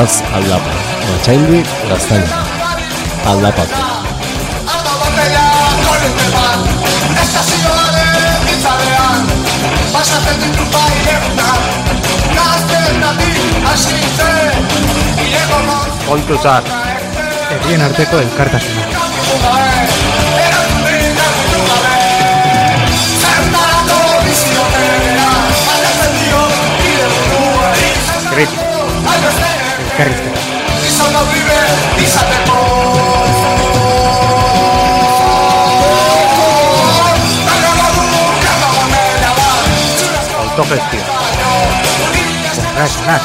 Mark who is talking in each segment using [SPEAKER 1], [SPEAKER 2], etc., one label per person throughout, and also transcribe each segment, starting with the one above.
[SPEAKER 1] Alaba, aldapa, jaiotz gaztaina.
[SPEAKER 2] Alabatu. Esta
[SPEAKER 3] señora de pizza grande. Basta de tu baile, puta.
[SPEAKER 4] Gaste
[SPEAKER 2] nadie,
[SPEAKER 3] asiste. Llegamos. ¿Cuánto sabes?
[SPEAKER 4] Autogestio.
[SPEAKER 2] Kontraesanak.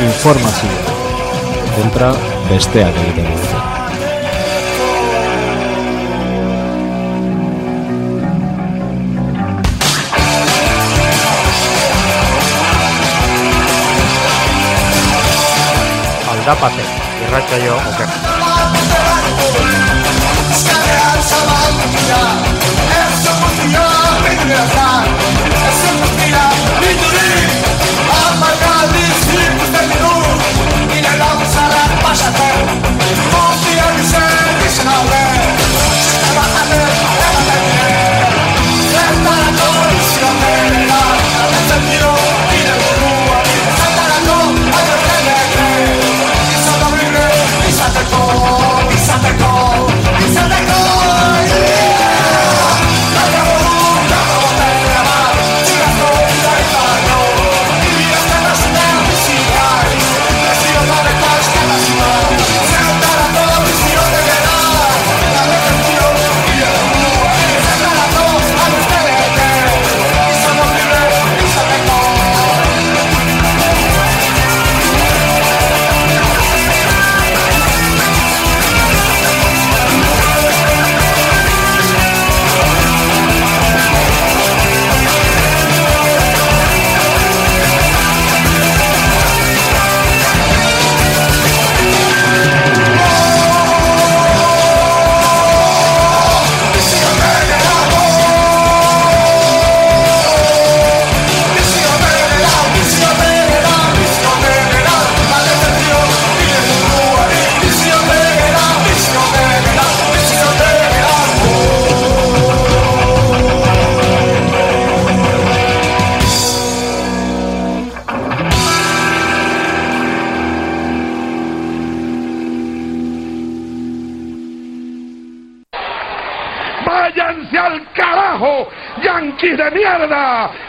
[SPEAKER 1] Informazio. Kontra besteak egiten dute.
[SPEAKER 4] Aldapate. Irratsaio oker.
[SPEAKER 3] Izateko,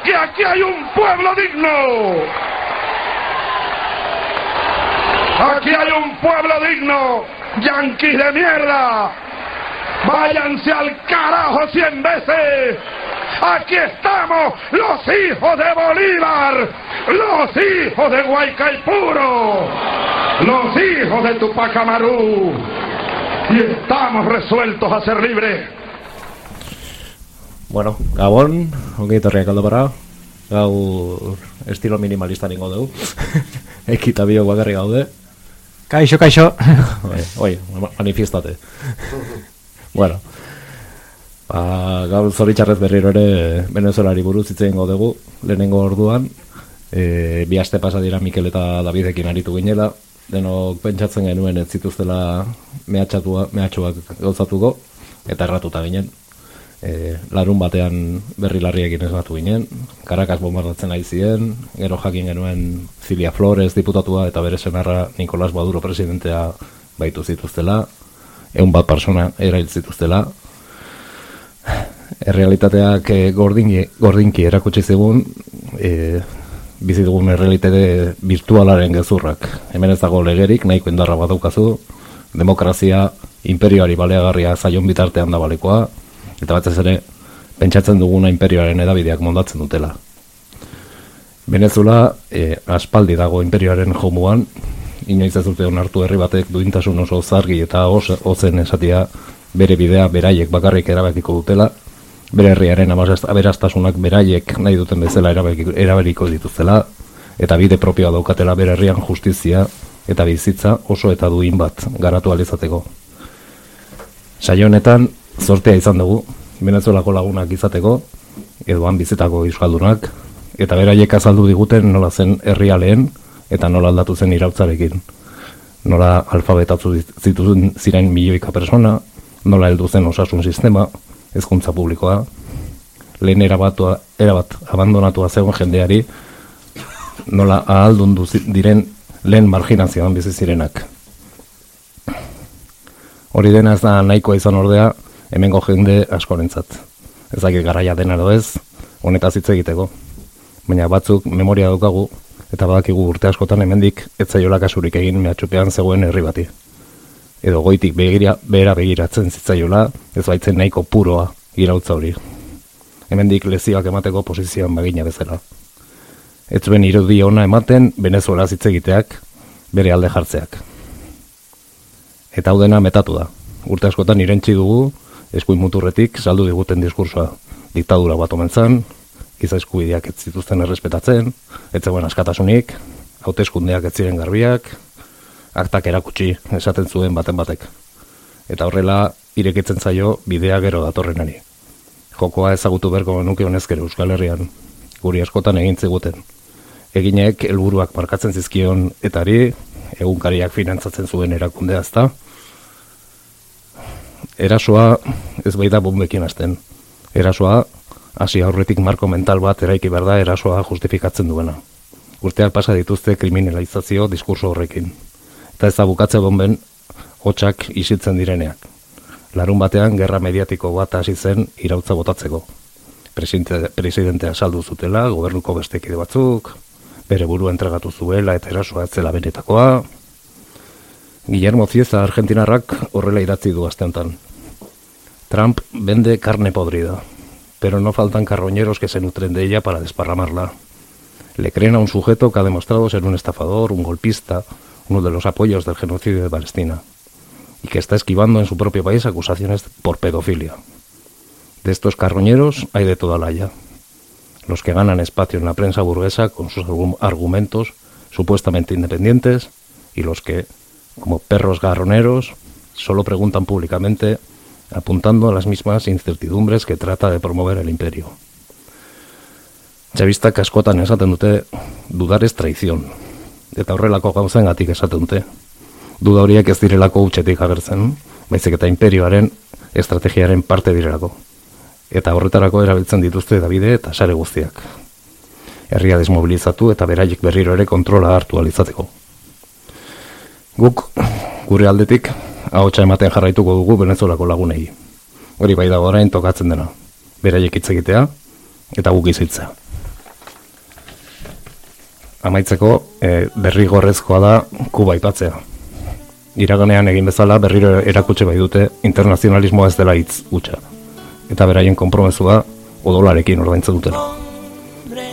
[SPEAKER 5] ¡Que aquí hay un pueblo digno! ¡Aquí hay un pueblo digno, yanquis de mierda! ¡Váyanse al carajo cien veces! ¡Aquí estamos, los hijos de Bolívar! ¡Los hijos de Guaycaipuro! ¡Los hijos de Tupac Amaru! Y estamos resueltos a ser libres.
[SPEAKER 1] Bueno, Gabon, ongi etorriak aldo para. Gaur estilo minimalista ningo dugu. Ekita bio bakarri gaude.
[SPEAKER 2] Kaixo, kaixo.
[SPEAKER 1] Bai, Oi, manifestate. bueno. Ba, gaur zoritxarrez berriro ere Venezuelari buruz hitz egingo dugu. Lehenengo orduan, e, bi aste pasa dira Mikel eta Davidekin aritu ginela. Denok pentsatzen genuen ez zituztela mehatxatua, mehatxuak gauzatuko, eta erratuta ginen. E, larun batean berri larriekin esnatu ginen, Caracas bombardatzen ari ziren, gero jakin genuen Cilia Flores diputatua eta bere senarra Nicolás Maduro presidentea baitu zituztela, egun bat persona erail zituztela, errealitateak eh, gordinki, gordinki erakutsi zigun e, bizi dugun errealitate virtualaren gezurrak. Hemen ez dago legerik, nahiko indarra badaukazu, demokrazia imperioari baleagarria zaion bitartean da balekoa, eta batez ere, pentsatzen duguna imperioaren edabideak mondatzen dutela. Venezuela e, aspaldi dago imperioaren jomuan, inoiz ez dute onartu herri batek duintasun oso zargi eta ozen esatia bere bidea beraiek bakarrik erabakiko dutela, bere herriaren aberastasunak beraiek nahi duten bezala erabaki- erabiliko dituztela, eta bide propioa daukatela bere herrian justizia eta bizitza oso eta duin bat garatu alizateko. Saio honetan, zortea izan dugu, Venezuelako lagunak izateko, edo han bizitako euskaldunak, eta beraiek azaldu diguten nola zen herrialeen eta nola aldatu zen irautzarekin. Nola alfabetatu zituzun ziren milioika persona, nola heldu zen osasun sistema, hezkuntza publikoa, lehen erabatua, erabat abandonatua zegoen jendeari, nola ahaldundu zi- diren lehen marginazioan bizi zirenak. Hori dena ez da nahikoa izan ordea, hemengo jende askorentzat. Ez dakit garaia dena edo ez, honetaz hitz egiteko. Baina batzuk memoria daukagu, eta badakigu urte askotan hemendik ez zaiola kasurik egin mehatxupean zegoen herri bati. Edo goitik begira, behera begiratzen zitzaiola, ez baitzen nahiko puroa irautza hori. Hemendik lezioak emateko posizioan bagina bezala. Ez zuen irudi ona ematen Venezuela hitz egiteak bere alde jartzeak. Eta hau dena metatu da. Urte askotan irentzi dugu, eskuin muturretik saldu diguten diskursoa. Diktadura bat omen zen, giza eskubideak ez zituzten errespetatzen, ez zegoen askatasunik, hauteskundeak ez ziren garbiak, aktak erakutsi esaten zuen baten batek. Eta horrela irekitzen zaio bidea gero datorrenari. Jokoa ezagutu berko nuke honezkero Euskal Herrian, guri askotan egin ziguten. Eginek helburuak markatzen zizkion etari, egunkariak finantzatzen zuen erakundea ezta. Erasoa ez baita bombekin hasten. Erasoa hasi aurretik marko mental bat eraiki behar da erasoa justifikatzen duena. Urteak pasa dituzte kriminalizazio diskurso horrekin. Eta ez da bukatze bomben hotxak isitzen direneak. Larun batean gerra mediatiko bat hasi zen irautza botatzeko. Presidente, presidentea saldu zutela, gobernuko bestekide batzuk, bere burua entregatu zuela eta erasoa ez zela benetakoa. Guillermo Zieza argentinarrak horrela idatzi du aste honetan. Trump vende carne podrida, pero no faltan carroñeros que se nutren de ella para desparramarla. Le creen a un sujeto que ha demostrado ser un estafador, un golpista, uno de los apoyos del genocidio de Palestina, y que está esquivando en su propio país acusaciones por pedofilia. De estos carroñeros hay de toda la. Los que ganan espacio en la prensa burguesa con sus argu- argumentos supuestamente independientes y los que, como perros garroneros, solo preguntan públicamente apuntando a las mismas incertidumbres que trata de promover el imperio. Txabistak askotan esaten dute dudar ez traizion. Eta horrelako gauzengatik esaten dute. Duda horiek ez direlako utxetik agertzen, baizik eta imperioaren estrategiaren parte direlako. Eta horretarako erabiltzen dituzte Davide eta sare guztiak. Herria desmobilizatu eta beraiek berriro ere kontrola hartu alizateko. Guk, gure aldetik, ahotsa ematen jarraituko dugu Venezuelako lagunei. Hori bai dago orain tokatzen dena. Beraiek hitz egitea eta guk izitzea. Amaitzeko, e, derrigorrezkoa da Kuba aipatzea. Iraganean egin bezala berriro erakutsi bai dute internazionalismoa ez dela hitz hutsa. Eta beraien konpromesua odolarekin ordaintzen dutela.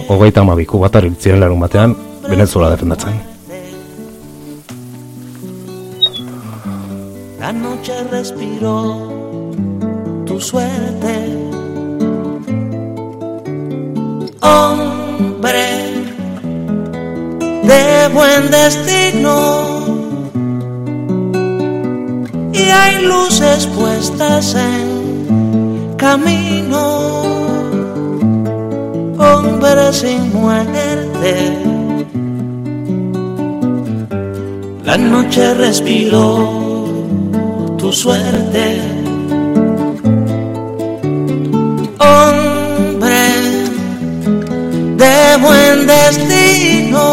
[SPEAKER 1] Hogeita hamabi kubatar hil ziren larun batean, Venezuela defendatzen.
[SPEAKER 6] La noche respiró tu suerte. Hombre de buen destino. Y hay luces puestas en camino. Hombre sin muerte. La noche respiró tu suerte. Hombre de buen destino.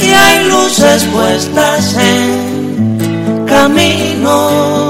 [SPEAKER 6] Y hay luces puestas en camino.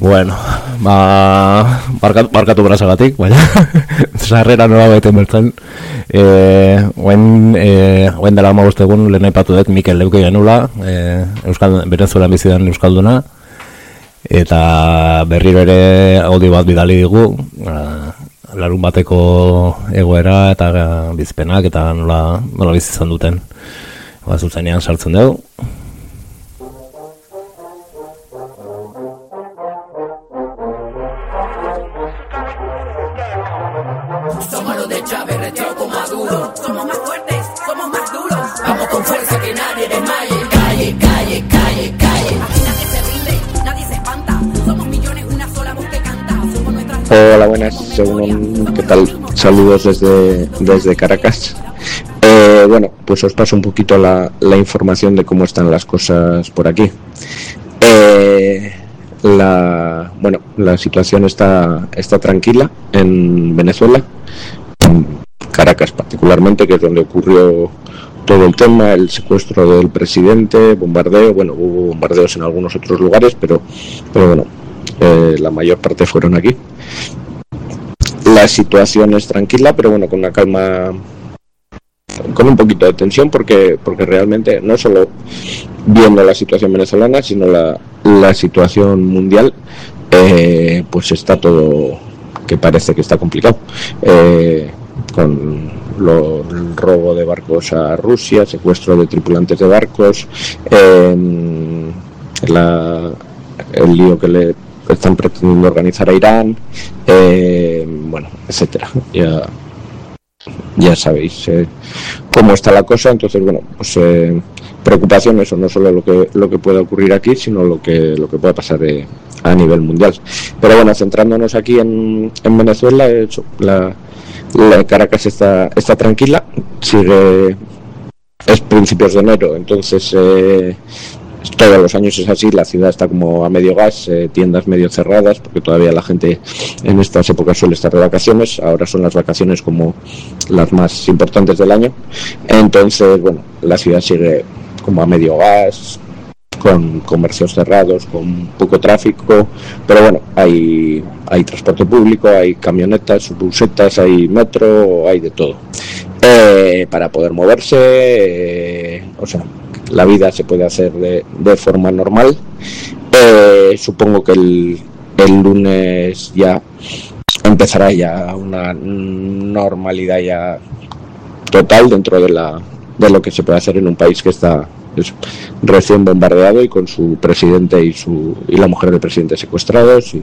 [SPEAKER 1] Bueno, ba, barkatu, barkatu brazagatik, baina sarrera nola baiten bertzen. E, oen, e, oen dela ma egun lehen aipatu dut Mikel Leuke genula, e, Euskal, Venezuelan bizidan Euskalduna, eta berriro ere audio bat bidali digu, a, larun bateko egoera eta bizpenak eta nola, nola bizizan duten. Ba, zuzenean sartzen dugu.
[SPEAKER 7] Hola, buenas, según ¿qué tal? Saludos desde, desde Caracas. Eh, bueno, pues os paso un poquito la, la información de cómo están las cosas por aquí. Eh, la, bueno, la situación está, está tranquila en Venezuela, en Caracas particularmente, que es donde ocurrió todo el tema, el secuestro del presidente, bombardeo, bueno, hubo bombardeos en algunos otros lugares, pero, pero bueno, eh, la mayor parte fueron aquí. La situación es tranquila, pero bueno, con una calma, con un poquito de tensión, porque, porque realmente no solo viendo la situación venezolana, sino la, la situación mundial, eh, pues está todo que parece que está complicado. Eh, con lo- el robo de barcos a Rusia, secuestro de tripulantes de barcos, eh, la- el lío que le están pretendiendo organizar a Irán, eh, bueno, etcétera. Ya, ya sabéis eh, cómo está la cosa, entonces bueno, pues eh, preocupación eso, no solo lo que lo que pueda ocurrir aquí, sino lo que lo que pueda pasar eh, a nivel mundial. Pero bueno, centrándonos aquí en, en Venezuela, eso, la, la Caracas está está tranquila, sigue es principios de enero, entonces eh, todos los años es así, la ciudad está como a medio gas, eh, tiendas medio cerradas, porque todavía la gente en estas épocas suele estar de vacaciones, ahora son las vacaciones como las más importantes del año, entonces, bueno, la ciudad sigue como a medio gas, con comercios cerrados, con poco tráfico, pero bueno, hay, hay transporte público, hay camionetas, busetas, hay metro, hay de todo. Eh, para poder moverse, eh, o sea, la vida se puede hacer de, de forma normal. Eh, supongo que el, el lunes ya empezará ya una normalidad ya total dentro de la de lo que se puede hacer en un país que está eso, recién bombardeado y con su presidente y su y la mujer del presidente secuestrados y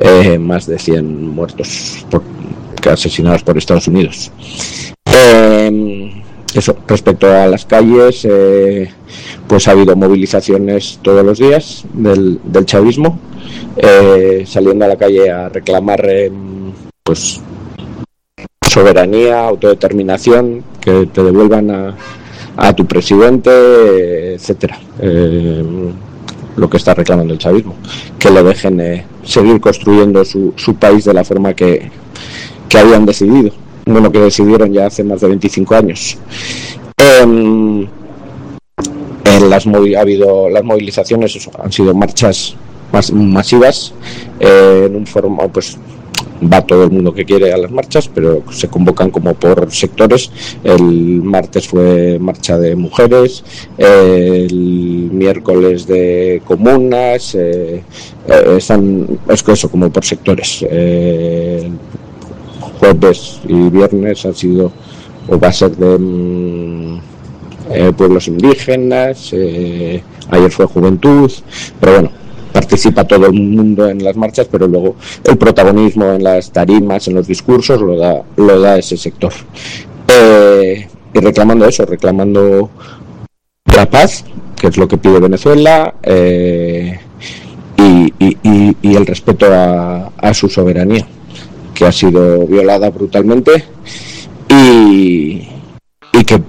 [SPEAKER 7] eh, más de 100 muertos por, asesinados por Estados Unidos. Eh, eso, respecto a las calles, eh, pues ha habido movilizaciones todos los días del, del chavismo, eh, saliendo a la calle a reclamar eh, pues soberanía, autodeterminación, que te devuelvan a, a tu presidente, etcétera. Eh, lo que está reclamando el chavismo, que le dejen seguir construyendo su, su país de la forma que habían decidido, bueno, que decidieron ya hace más de 25 años. Em, en las ha habido las movilizaciones han sido marchas más masivas eh, en un forma pues va todo el mundo que quiere a las marchas, pero se convocan como por sectores. El martes fue marcha de mujeres, el miércoles de comunas, eh, eh, están, es que eso, como por sectores. Jueves y viernes han sido, o va a ser de mm, eh, pueblos indígenas, eh, ayer fue juventud, pero bueno, participa todo el mundo en las marchas, pero luego el protagonismo en las tarimas, en los discursos, lo da, lo da ese sector. Eh, y reclamando eso, reclamando la paz, que es lo que pide Venezuela, eh, y, y- y- y el respeto a su soberanía, que ha sido violada brutalmente, y, y que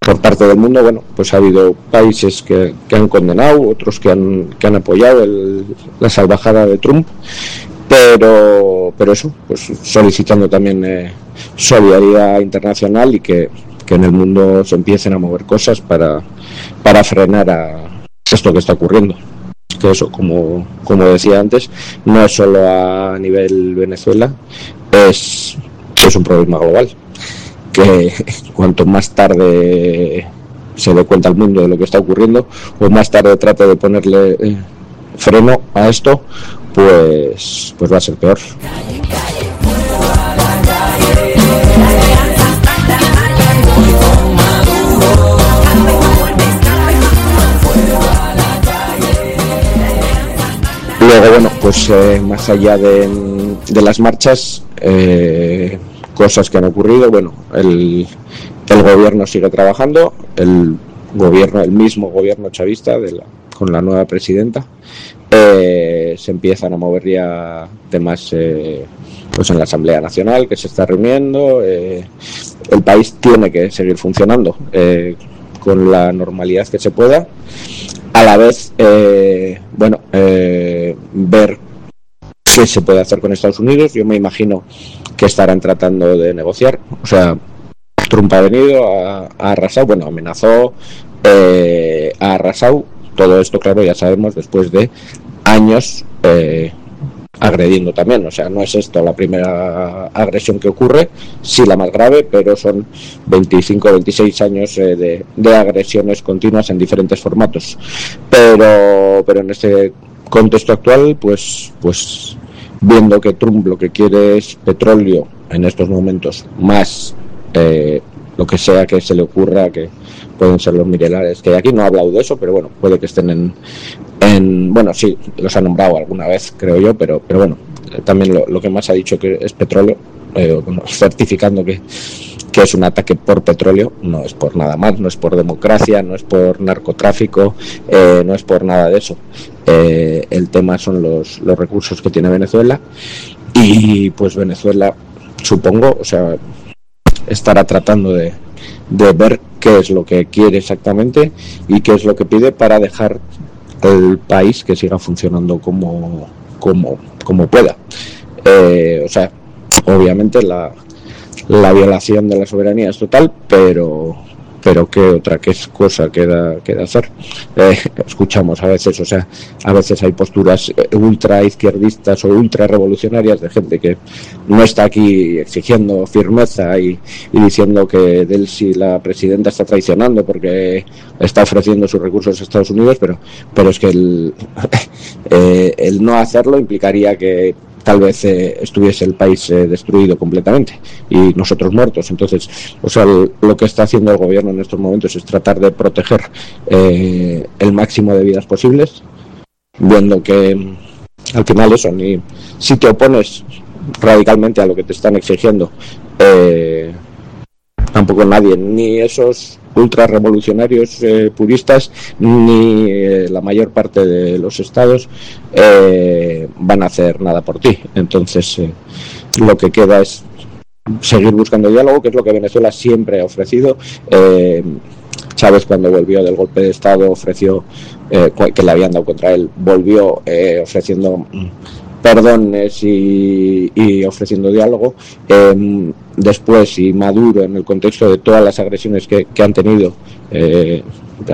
[SPEAKER 7] por parte del mundo, bueno, pues ha habido países que, que han condenado, otros que han, que han apoyado el- la salvajada de Trump, pero, pero eso, pues solicitando también eh, solidaridad internacional y que, que en el mundo se empiecen a mover cosas para, para frenar a esto que está ocurriendo. Que eso, como, como decía antes, no es solo a nivel Venezuela, es, es un problema global que cuanto más tarde se dé cuenta el mundo de lo que está ocurriendo o más tarde trate de ponerle eh, freno a esto pues pues va a ser peor Luego, bueno, pues eh, más allá de, las marchas, eh, cosas que han ocurrido, bueno, el, el gobierno sigue trabajando, el gobierno, el mismo gobierno chavista de la- con la nueva presidenta, eh, se empiezan a mover ya temas eh, pues en la Asamblea Nacional que se está reuniendo, eh, el país tiene que seguir funcionando eh, con la normalidad que se pueda a la vez, eh, bueno, eh, ver qué se puede hacer con Estados Unidos. Yo me imagino que estarán tratando de negociar. O sea, Trump ha venido, ha, ha bueno, amenazó, eh, ha arrasado. Todo esto, claro, ya sabemos, después de años eh, agrediendo también. O sea, no es esto la primera agresión que ocurre, sí la más grave, pero son 25 o 26 años eh, de, agresiones continuas en diferentes formatos. Pero, pero en este contexto actual, pues, pues viendo que Trump lo que quiere es petróleo en estos momentos, más eh, lo que sea que se le ocurra, que pueden ser los minerales que aquí, no ha hablado de eso, pero bueno, puede que estén en, en bueno, sí, los ha nombrado alguna vez, creo yo, pero, pero bueno, eh, también lo, que más ha dicho que es petróleo, eh, certificando que, que es un ataque por petróleo, no es por nada más, no es por democracia, no es por narcotráfico, eh, no es por nada de eso. El tema son los, los recursos que tiene Venezuela y pues Venezuela, supongo, o sea, estará tratando de, de ver qué es lo que quiere exactamente y qué es lo que pide para dejar el país que siga funcionando como, como, como pueda. Eh, o sea, obviamente la, la violación de la soberanía es total, pero pero qué otra qué es cosa queda queda hacer. Eh, escuchamos a veces o sea a veces hay posturas eh, ultra izquierdistas o ultra revolucionarias de gente que no está aquí exigiendo firmeza y, y diciendo que Delsi la presidenta está traicionando porque está ofreciendo sus recursos a Estados Unidos pero pero es que el, eh, el no hacerlo implicaría que tal vez eh, estuviese el país eh, destruido completamente y nosotros muertos. Entonces, o sea, lo que está haciendo el gobierno en estos momentos es tratar de proteger eh, el máximo de vidas posibles, viendo que mm, al final eso, ni si te opones radicalmente a lo que te están exigiendo, eh, tampoco nadie, ni esos ultra revolucionarios eh, puristas, ni eh, la mayor parte de los estados eh, van a hacer nada por ti. Entonces, eh, lo que queda es seguir buscando diálogo, que es lo que Venezuela siempre ha ofrecido. Eh, Chávez cuando volvió del golpe de Estado ofreció eh, que le habían dado contra él, volvió eh, ofreciendo perdones y, y ofreciendo diálogo. Eh, después, y Maduro, en el contexto de todas las agresiones que, han tenido, eh,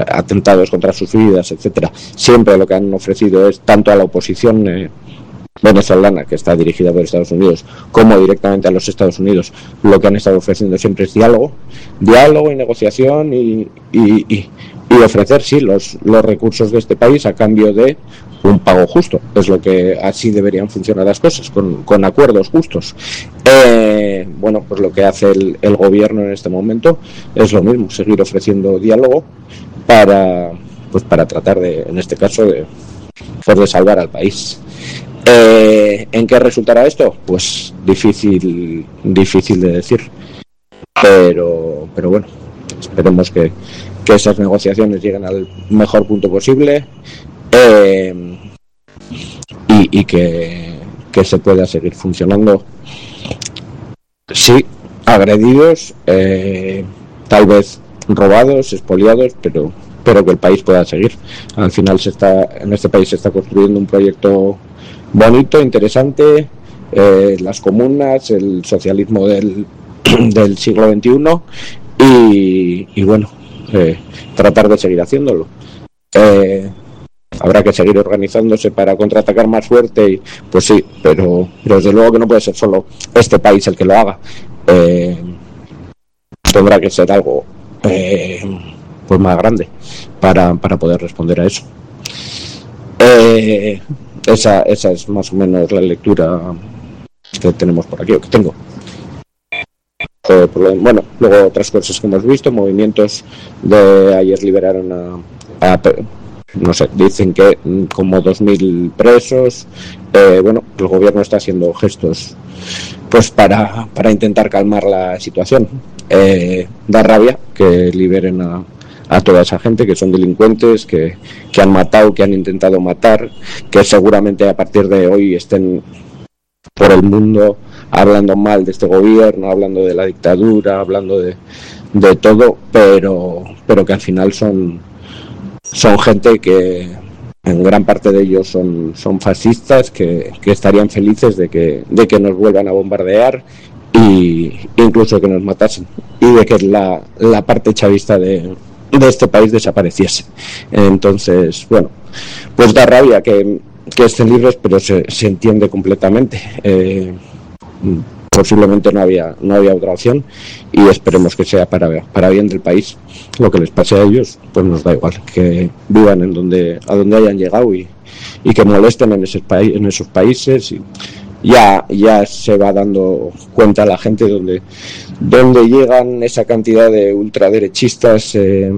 [SPEAKER 7] atentados contra sus vidas, etcétera, siempre lo que han ofrecido es tanto a la oposición. eh, venezolana que está dirigida por Estados Unidos como directamente a los Estados Unidos lo que han estado ofreciendo siempre es diálogo diálogo y negociación y, y- y ofrecer sí los, los recursos de este país a cambio de un pago justo es lo que así deberían funcionar las cosas con, con acuerdos justos Eh, bueno pues lo que hace el, el gobierno en este momento es lo mismo seguir ofreciendo diálogo para pues para tratar de en este caso de pues de salvar al país eh, ¿En qué resultará esto? Pues difícil, difícil de decir. Pero, pero bueno, esperemos que, que esas negociaciones lleguen al mejor punto posible eh, y, que se pueda seguir funcionando. Sí, agredidos, eh, tal vez robados, expoliados, pero pero que el país pueda seguir. Al final se está en este país se está construyendo un proyecto bonito, interesante, eh, las comunas, el socialismo del, del siglo XXI y, y bueno, eh, tratar de seguir haciéndolo. Eh, habrá que seguir organizándose para contraatacar más fuerte y pues sí, pero, desde luego que no puede ser solo este país el que lo haga. Eh, tendrá que ser algo eh, pues más grande para, para poder responder a eso. Eh, esa, esa es más o menos la lectura que tenemos por aquí, o que tengo. Bueno, luego otras cosas que hemos visto, movimientos de ayer liberaron a, a no sé, dicen que mm, como 2.000 presos, eh, bueno, el gobierno está haciendo gestos pues para, para intentar calmar la situación. Eh, da rabia que liberen a, a toda esa gente que son delincuentes, que, que han matado, que han intentado matar, que seguramente a partir de hoy estén por el mundo hablando mal de este gobierno, hablando de la dictadura, hablando de, de todo, pero, pero que al final son, son gente que en gran parte de ellos son, son fascistas que, que estarían felices de que, de que nos vuelvan a bombardear y incluso que nos matasen y de que la, la parte chavista de, de este país desapareciese. Entonces, bueno, pues da rabia que, que estén libres, pero se, se entiende completamente. Eh, posiblemente no había no había otra opción y esperemos que sea para, para bien del país. Lo que les pase a ellos pues nos da igual que vivan en donde a donde hayan llegado y, y que molesten en esos países en esos países y ya ya se va dando cuenta la gente donde donde llegan esa cantidad de ultraderechistas eh,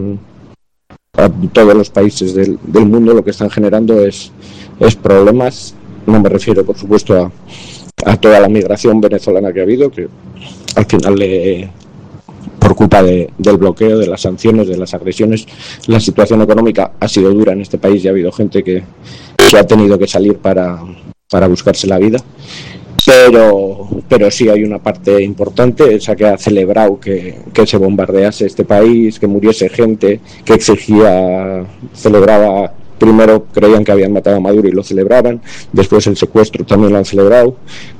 [SPEAKER 7] a todos los países del, del mundo lo que están generando es es problemas. No me refiero por supuesto a a toda la migración venezolana que ha habido, que al final, le- por culpa de- del bloqueo, de las sanciones, de las agresiones, la situación económica ha sido dura en este país y ha habido gente que, que ha tenido que salir para, para buscarse la vida. Pero, pero sí hay una parte importante, esa que ha celebrado que, que se bombardease este país, que muriese gente, que exigía, celebraba primero creían que habían matado a Maduro y lo celebraban, después el secuestro también lo han celebrado.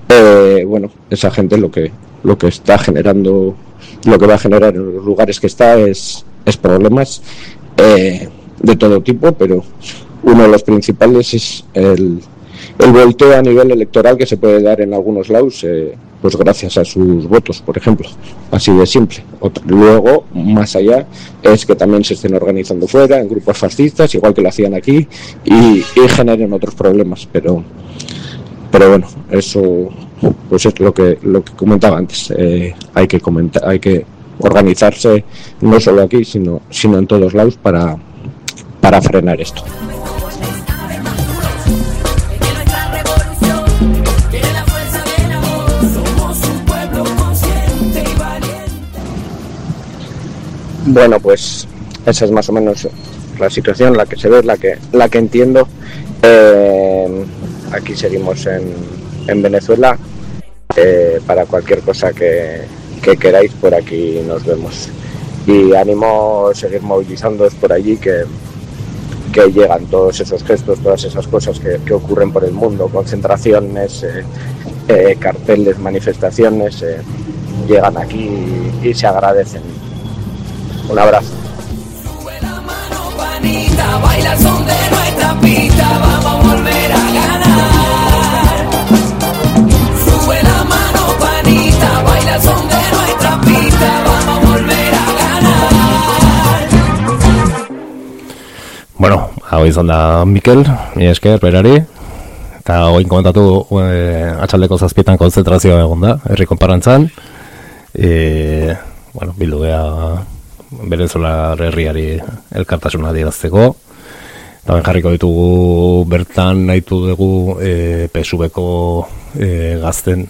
[SPEAKER 7] Eh, bueno, esa gente lo que lo que está generando, lo que va a generar en los lugares que está es, es problemas eh, de todo tipo, pero uno de los principales es el, el volteo a nivel electoral que se puede dar en algunos lados, eh, pues gracias a sus votos, por ejemplo, así de simple. Otro- luego, más allá, es que también se estén organizando fuera, en grupos fascistas, igual que lo hacían aquí, y, y generen otros problemas, pero pero bueno, eso pues es lo que lo que comentaba antes. eh, hay que comentar, hay que organizarse no solo aquí, sino sino en todos lados para para frenar esto. Bueno, pues esa es más o menos la situación, la que se ve, la que la que entiendo. Eh, aquí seguimos en, en Venezuela. Eh, para cualquier cosa que, que queráis, por aquí nos vemos. Y ánimo a seguir movilizándoos por allí, que, que llegan todos esos gestos, todas esas cosas que, que ocurren por el mundo, concentraciones, eh, carteles, manifestaciones, llegan aquí y se agradecen. Un abrazo.
[SPEAKER 1] Bueno, hau izan da Mikel, mi esker, berari, eta hoin komentatu e, eh, atxaldeko zazpietan konzentrazioa egon da, herri konparantzan, e, eh, bueno, bildu geha Venezuela herriari elkartasuna adierazteko. Eta ben jarriko ditugu bertan nahitu dugu e, pesubeko e, gazten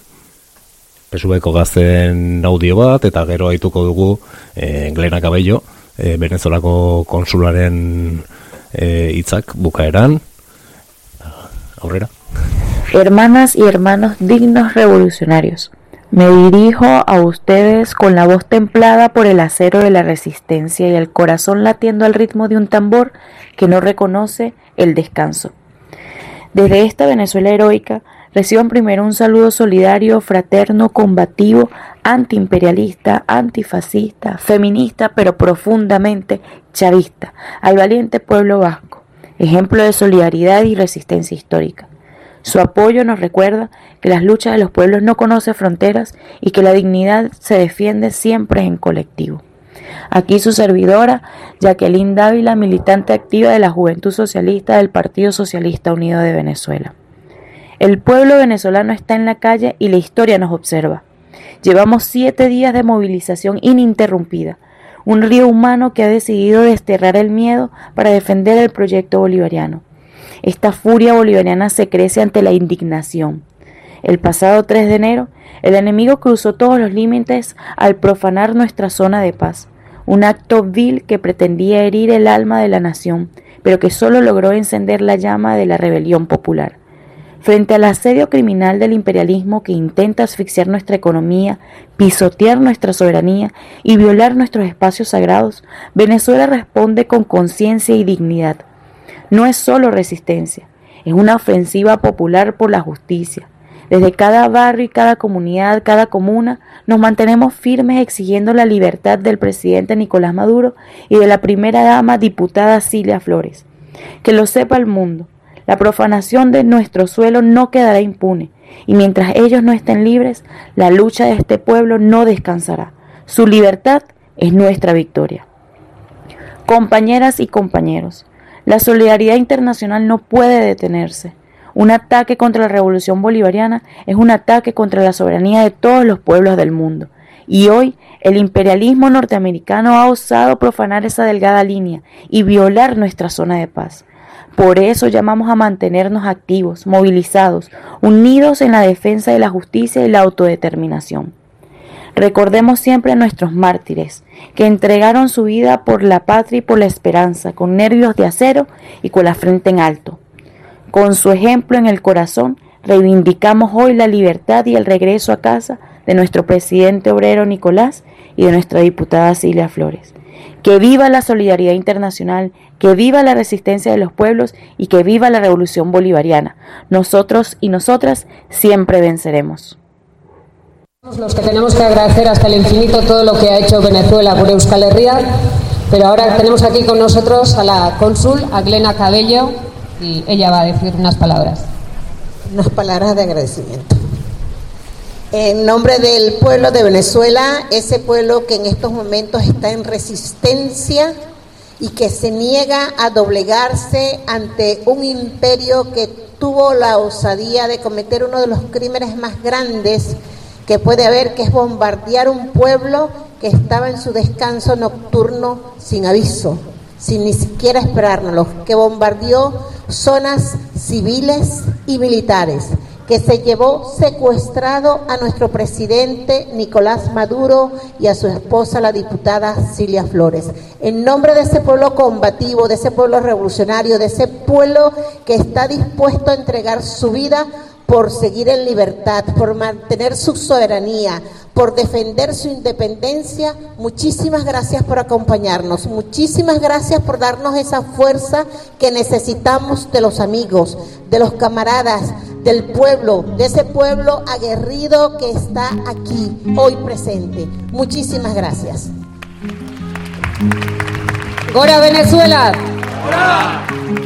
[SPEAKER 1] pesubeko gazten audio bat, eta gero haituko dugu e, Glena Cabello, e, Venezuelako konsularen eh, hitzak bukaeran. Aurrera.
[SPEAKER 8] Hermanas y hermanos dignos revolucionarios, me dirijo a ustedes con la voz templada por el acero de la resistencia y el corazón latiendo al ritmo de un tambor que no reconoce el descanso. Desde esta Venezuela heroica, reciban primero un saludo solidario, fraterno, combativo, antiimperialista, antifascista, feminista, pero profundamente chavista, al valiente pueblo vasco, ejemplo de solidaridad y resistencia histórica. Su apoyo nos recuerda que las luchas de los pueblos no conocen fronteras y que la dignidad se defiende siempre en colectivo. Aquí su servidora, Jacqueline Dávila, militante activa de la Juventud Socialista del Partido Socialista Unido de Venezuela. El pueblo venezolano está en la calle y la historia nos observa. Llevamos siete días de movilización ininterrumpida, un río humano que ha decidido desterrar el miedo para defender el proyecto bolivariano. Esta furia bolivariana se crece ante la indignación. El pasado 3 de enero, el enemigo cruzó todos los límites al profanar nuestra zona de paz, un acto vil que pretendía herir el alma de la nación, pero que solo logró encender la llama de la rebelión popular. Frente al asedio criminal del imperialismo que intenta asfixiar nuestra economía, pisotear nuestra soberanía y violar nuestros espacios sagrados, Venezuela responde con conciencia y dignidad. No es solo resistencia, es una ofensiva popular por la justicia. Desde cada barrio y cada comunidad, cada comuna, nos mantenemos firmes exigiendo la libertad del presidente Nicolás Maduro y de la primera dama diputada Cilia Flores. Que lo sepa el mundo, la profanación de nuestro suelo no quedará impune, y mientras ellos no estén libres, la lucha de este pueblo no descansará. Su libertad es nuestra victoria. Compañeras y compañeros, la solidaridad internacional no puede detenerse. Un ataque contra la revolución bolivariana es un ataque contra la soberanía de todos los pueblos del mundo. Y hoy el imperialismo norteamericano ha osado profanar esa delgada línea y violar nuestra zona de paz. Por eso llamamos a mantenernos activos, movilizados, unidos en la defensa de la justicia y la autodeterminación. Recordemos siempre a nuestros mártires, que entregaron su vida por la patria y por la esperanza, con nervios de acero y con la frente en alto. Con su ejemplo en el corazón, reivindicamos hoy la libertad y el regreso a casa de nuestro presidente obrero Nicolás y de nuestra diputada Silvia Flores. Que viva la solidaridad internacional, que viva la resistencia de los pueblos y que viva la revolución bolivariana. Nosotros y nosotras siempre venceremos.
[SPEAKER 9] Los que tenemos que agradecer hasta el infinito todo lo que ha hecho Venezuela por Euskal Herria, pero ahora tenemos aquí con nosotros a la cónsul, a Cabello, y ella va a decir unas palabras.
[SPEAKER 10] Unas palabras de agradecimiento. En nombre del pueblo de Venezuela, ese pueblo que en estos momentos está en resistencia y que se niega a doblegarse ante un imperio que tuvo la osadía de cometer uno de los crímenes más grandes que puede haber, que es bombardear un pueblo que estaba en su descanso nocturno sin aviso, sin ni siquiera esperárnoslo, que bombardeó zonas civiles y militares, que se llevó secuestrado a nuestro presidente Nicolás Maduro y a su esposa, la diputada Cilia Flores. En nombre de ese pueblo combativo, de ese pueblo revolucionario, de ese pueblo que está dispuesto a entregar su vida por seguir en libertad, por mantener su soberanía, por defender su independencia. Muchísimas gracias por acompañarnos, muchísimas gracias por darnos esa fuerza que necesitamos de los amigos, de los camaradas, del pueblo, de ese pueblo aguerrido que está aquí hoy presente. Muchísimas gracias.
[SPEAKER 9] Gora Venezuela.
[SPEAKER 6] cantarte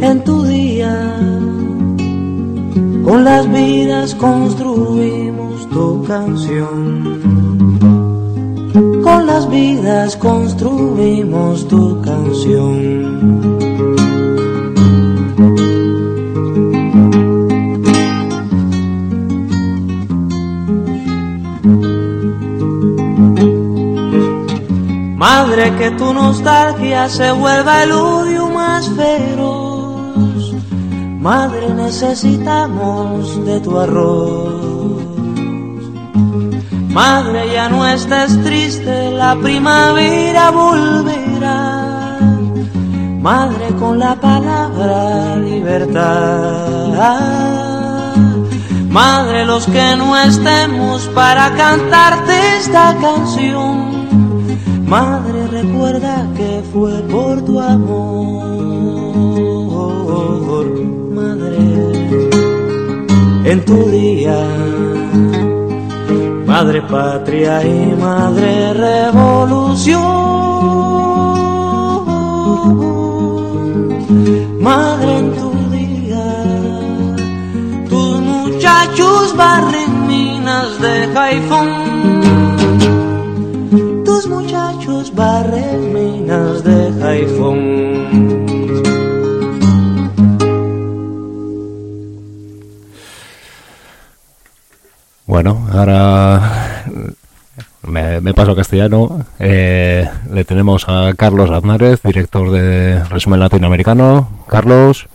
[SPEAKER 6] En tu día, con las vidas construimos tu canción. Con las vidas construimos tu canción. Madre, que tu nostalgia se vuelva el odio más feroz. Madre, necesitamos de tu arroz. Madre, ya no estés triste, la primavera volverá. Madre, con la palabra libertad. Madre, los que no estemos para cantarte esta canción. Madre, recuerda que fue por tu amor. Madre, en tu día. Madre patria y madre revolución. Madre en tu día. Tus muchachos barren minas de Jaifón.
[SPEAKER 1] Bueno, ahora me, me paso a castellano. Eh, le tenemos a Carlos Aznárez, director de Resumen Latinoamericano. Carlos,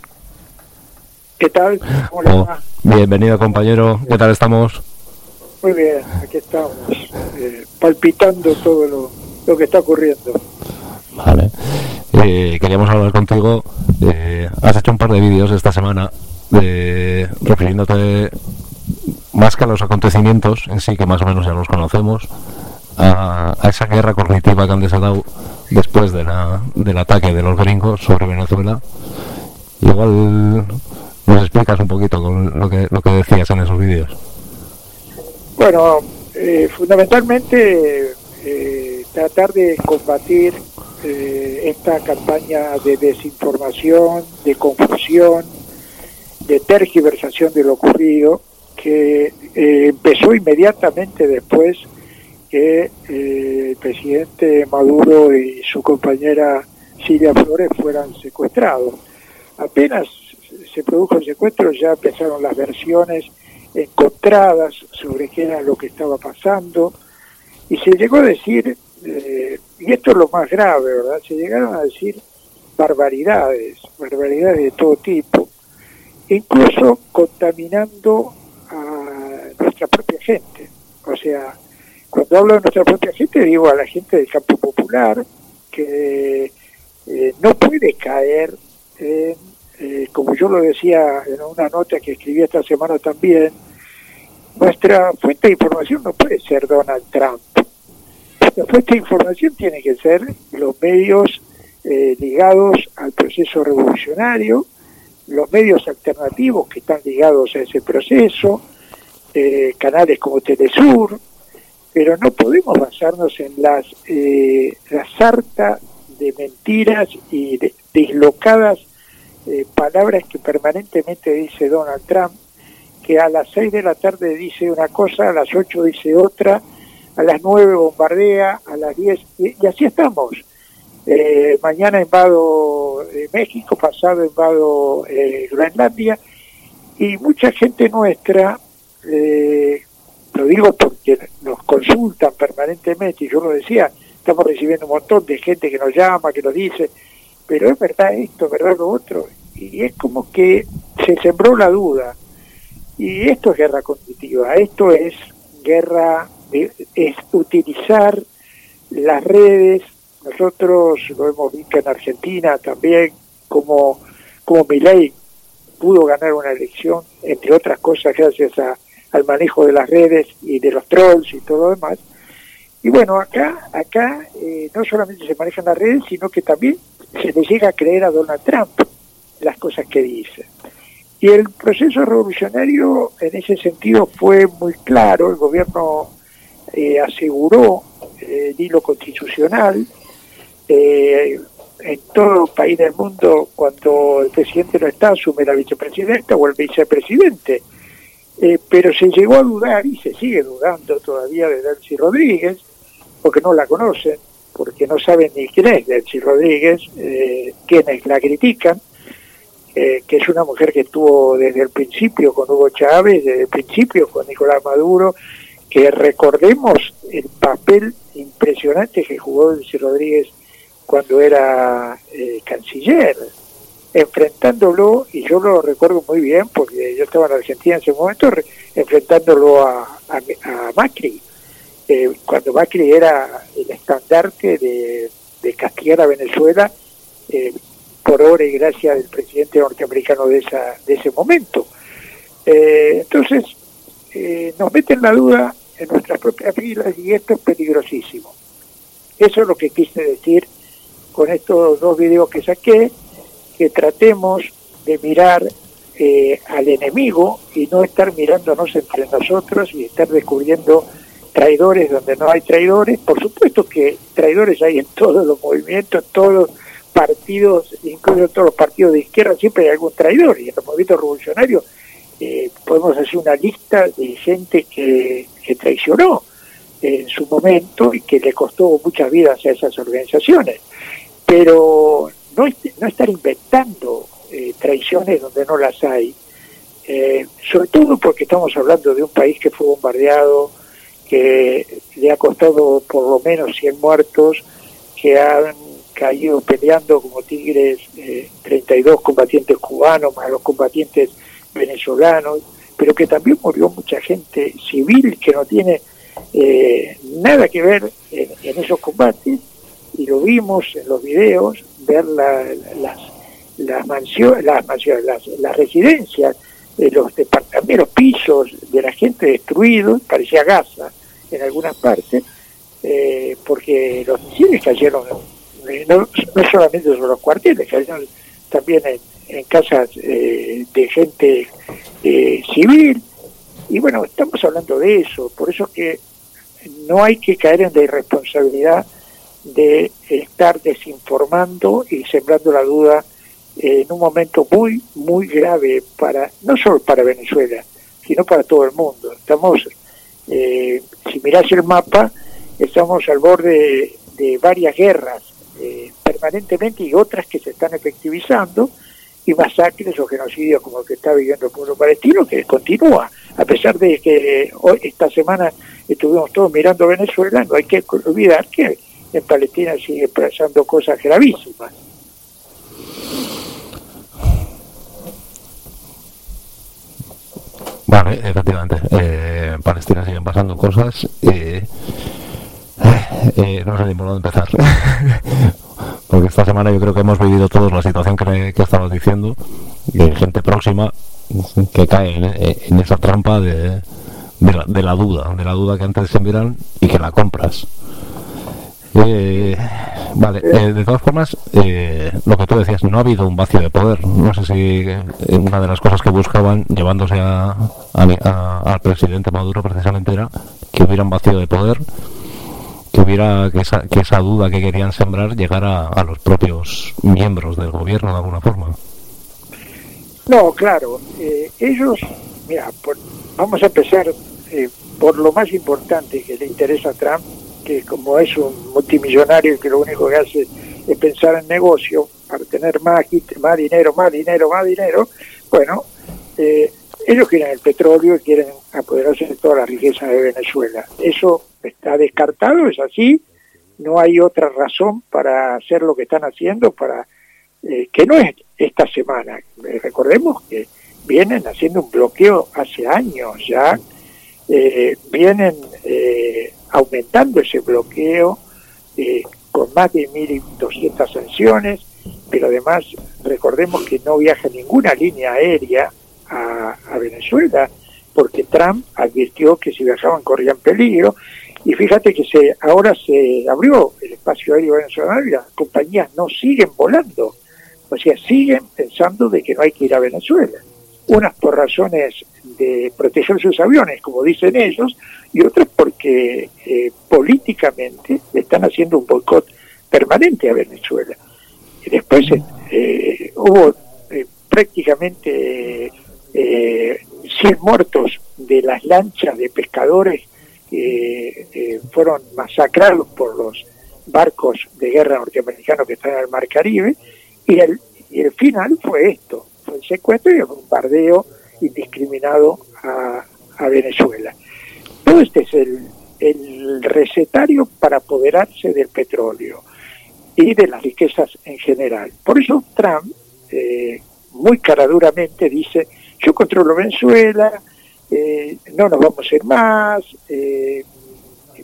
[SPEAKER 11] ¿Qué tal? ¿Cómo le
[SPEAKER 1] oh, bienvenido compañero. ¿Qué tal estamos?
[SPEAKER 11] Muy bien, aquí estamos, eh, palpitando todo lo, lo que está ocurriendo.
[SPEAKER 1] Vale. Eh, queríamos hablar contigo. eh, has hecho un par de vídeos esta semana refiriéndote más que a los acontecimientos en sí, que más o menos ya los conocemos, a, esa guerra cognitiva que han desatado después del ataque de los gringos sobre Venezuela. Igual nos explicas un poquito lo que, lo que decías en esos vídeos.
[SPEAKER 11] Bueno, eh, fundamentalmente eh, tratar de combatir eh, esta campaña de desinformación, de confusión, de tergiversación de lo ocurrido, que eh, empezó inmediatamente después que eh, el presidente Maduro y su compañera Silvia Flores fueran secuestrados. Apenas se produjo el secuestro ya empezaron las versiones encontradas sobre qué era lo que estaba pasando y se llegó a decir, eh, y esto es lo más grave, ¿verdad? Se llegaron a decir barbaridades, barbaridades de todo tipo, incluso contaminando nuestra propia gente. O sea, cuando hablo de nuestra propia gente, digo a la gente del campo popular que eh, no puede caer en, eh, como yo lo decía en una nota que escribí esta semana también, nuestra fuente de información no puede ser Donald Trump. La fuente de información tiene que ser los medios eh, ligados al proceso revolucionario, los medios alternativos que están ligados a ese proceso, eh, canales como Telesur, pero no podemos basarnos en las eh, la sarta de mentiras y de, dislocadas eh, palabras que permanentemente dice Donald Trump, que a las 6 de la tarde dice una cosa, a las 8 dice otra, a las 9 bombardea, a las 10, y, así estamos. Eh, mañana invado eh, México, pasado invado Groenlandia, y mucha gente nuestra, eh, lo digo porque nos consultan permanentemente, y yo lo decía, estamos recibiendo un montón de gente que nos llama, que nos dice, pero es verdad esto, es verdad lo otro, y es como que se sembró la duda. Y esto es guerra cognitiva, esto es guerra, es utilizar las redes, nosotros lo hemos visto en Argentina también, como, como Milei pudo ganar una elección, entre otras cosas, gracias a, al manejo de las redes y de los trolls y todo lo demás. Y bueno, acá, acá eh, no solamente se manejan las redes, sino que también se le llega a creer a Donald Trump las cosas que dice. Y el proceso revolucionario en ese sentido fue muy claro, el gobierno eh, aseguró eh, el hilo constitucional. Eh, en todo país del mundo, cuando el presidente no está, asume la vicepresidenta o el vicepresidente. Eh, pero se llegó a dudar, y se sigue dudando todavía de Delcy Rodríguez, porque no la conocen, porque no saben ni quién es Delcy Rodríguez, eh, quienes la critican, eh, que es una mujer que estuvo desde el principio con Hugo Chávez, desde el principio con Nicolás Maduro, que recordemos el papel impresionante que jugó Delcy Rodríguez cuando era eh, canciller, enfrentándolo, y yo lo recuerdo muy bien porque yo estaba en Argentina en ese momento, re- enfrentándolo a, a, a Macri, eh, cuando Macri era el estandarte de, de castigar a Venezuela eh, por obra y gracia del presidente norteamericano de, esa, de ese momento. Eh, entonces, eh, nos meten la duda en nuestras propias filas y esto es peligrosísimo. Eso es lo que quise decir con estos dos videos que saqué, que tratemos de mirar eh, al enemigo y no estar mirándonos entre nosotros y estar descubriendo traidores donde no hay traidores. Por supuesto que traidores hay en todos los movimientos, en todos los partidos, incluso en todos los partidos de izquierda, siempre hay algún traidor. Y en los movimientos revolucionarios eh, podemos hacer una lista de gente que, que traicionó en su momento y que le costó muchas vidas a esas organizaciones. Pero no, no estar inventando eh, traiciones donde no las hay, eh, sobre todo porque estamos hablando de un país que fue bombardeado, que le ha costado por lo menos 100 muertos, que han caído peleando como tigres eh, 32 combatientes cubanos más los combatientes venezolanos, pero que también murió mucha gente civil que no tiene eh, nada que ver en esos combates y lo vimos en los videos, ver la- las, las mansiones, las, mansiones las, las residencias, de los departamentos, pisos de la gente destruidos, parecía Gaza en algunas partes, eh, porque los misiles cayeron, eh, no, no solamente sobre los cuarteles, cayeron también en, en casas eh, de gente eh, civil, y bueno, estamos hablando de eso, por eso que no hay que caer en la irresponsabilidad de estar desinformando y sembrando la duda en un momento muy, muy grave para, no solo para Venezuela, sino para todo el mundo. Estamos, eh, si mirás el mapa, estamos al borde de, varias guerras eh, permanentemente y otras que se están efectivizando y masacres o genocidios como el que está viviendo el pueblo palestino que continúa a pesar de que hoy esta semana estuvimos todos mirando Venezuela no hay que olvidar que en Palestina sigue pasando cosas gravísimas
[SPEAKER 1] Vale, efectivamente. Eh, en Palestina siguen pasando cosas. eh, eh, no sé ni por dónde empezar. Porque esta semana yo creo que hemos vivido todos la situación que, que estabas diciendo. De gente próxima que cae en, en esa trampa de, la, de la duda. De la duda que antes se miran y que la compras. Eh, vale, eh, de todas formas, eh, lo que tú decías, no ha habido un vacío de poder. No sé si eh, una de las cosas que buscaban llevándose a, a, a- al presidente Maduro precisamente era que hubiera un vacío de poder, que hubiera que esa, que esa duda que querían sembrar llegara a los propios miembros del gobierno de alguna forma.
[SPEAKER 11] No, claro, eh, ellos, mira, por- vamos a empezar eh, por lo más importante que le interesa a Trump, que como es un multimillonario que lo único que hace es pensar en negocio para tener más, más dinero, más dinero, más dinero, bueno, eh, ellos quieren el petróleo y quieren apoderarse de toda la riqueza de Venezuela. Eso está descartado, es así, no hay otra razón para hacer lo que están haciendo, para eh, que no es esta semana. Eh, recordemos que vienen haciendo un bloqueo hace años ya, vienen aumentando ese bloqueo eh, con más de 1.200 sanciones, pero además recordemos que no viaja ninguna línea aérea a, a Venezuela, porque Trump advirtió que si viajaban corrían peligro, y fíjate que se ahora se abrió el espacio aéreo venezolano y las compañías no siguen volando, o sea, siguen pensando de que no hay que ir a Venezuela. unas por razones de proteger sus aviones, como dicen ellos, y otras porque eh, políticamente le están haciendo un boicot permanente a Venezuela. Y después eh, hubo eh, prácticamente eh, 100 muertos de las lanchas de pescadores que eh, fueron masacrados por los barcos de guerra norteamericanos que están en el Mar Caribe, y el, y el final fue esto, fue el secuestro y el bombardeo indiscriminado a, Venezuela. Todo este es el, el recetario para apoderarse del petróleo y de las riquezas en general. Por eso Trump, eh, muy caraduramente, dice, yo controlo Venezuela, eh, no nos vamos a ir más, eh,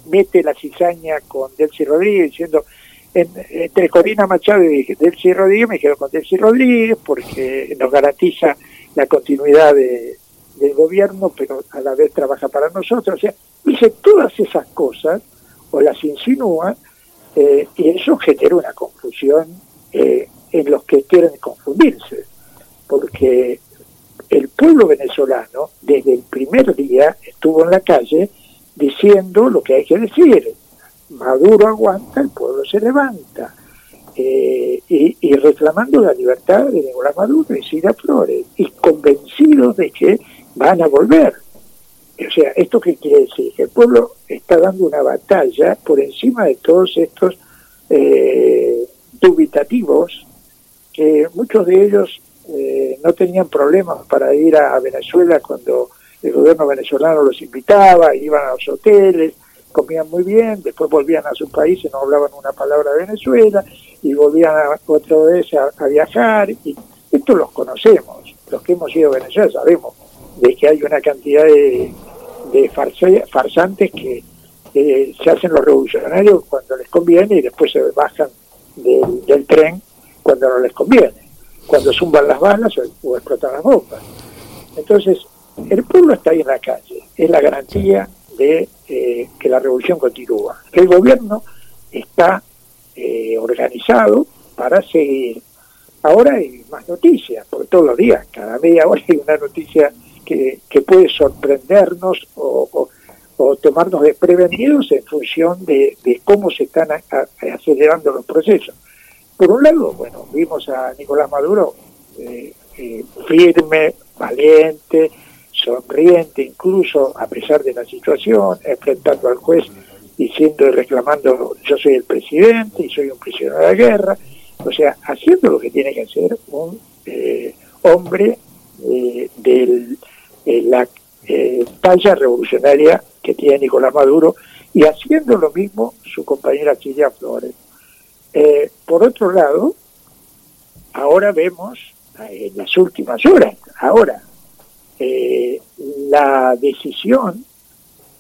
[SPEAKER 11] mete la cizaña con Delcy Rodríguez diciendo, en- entre Corina Machado y Delcy Rodríguez me quedo con Delcy Rodríguez porque nos garantiza la continuidad de- del gobierno, pero a la vez trabaja para nosotros. O sea, dice todas esas cosas, o las insinúa, eh, y eso genera una confusión eh, en los que quieren confundirse, porque el pueblo venezolano desde el primer día estuvo en la calle diciendo lo que hay que decir. Maduro aguanta, el pueblo se levanta. Eh, y, reclamando la libertad de Nicolás Maduro y Sida Flores, y convencidos de que van a volver. O sea, ¿esto qué quiere decir? Que el pueblo está dando una batalla por encima de todos estos eh, dubitativos, que muchos de ellos eh, no tenían problemas para ir a, Venezuela cuando el gobierno venezolano los invitaba, iban a los hoteles, comían muy bien, después volvían a su país y no hablaban una palabra de Venezuela, y volvían a- otra vez a, viajar, y esto los conocemos, los que hemos ido a Venezuela sabemos de que hay una cantidad de, de farsantes que se hacen los revolucionarios cuando les conviene y después se bajan del, tren cuando no les conviene, cuando zumban las balas o, o explotan las bombas. Entonces, el pueblo está ahí en la calle, es la garantía de eh, que la revolución continúa. El gobierno está eh, organizado para seguir. Ahora hay más noticias, porque todos los días, cada media hora hay una noticia que, que puede sorprendernos o, o- tomarnos desprevenidos en función de, de cómo se están acelerando los procesos. Por un lado, bueno, vimos a Nicolás Maduro eh, eh, firme, valiente, sonriente, incluso a pesar de la situación, enfrentando al juez diciendo y reclamando yo soy el presidente y soy un prisionero de guerra, o sea, haciendo lo que tiene que hacer un eh, hombre eh, de la eh, talla revolucionaria que tiene Nicolás Maduro y haciendo lo mismo su compañera Silvia Flores. Eh, por otro lado, ahora vemos eh, en las últimas horas, ahora, eh, la decisión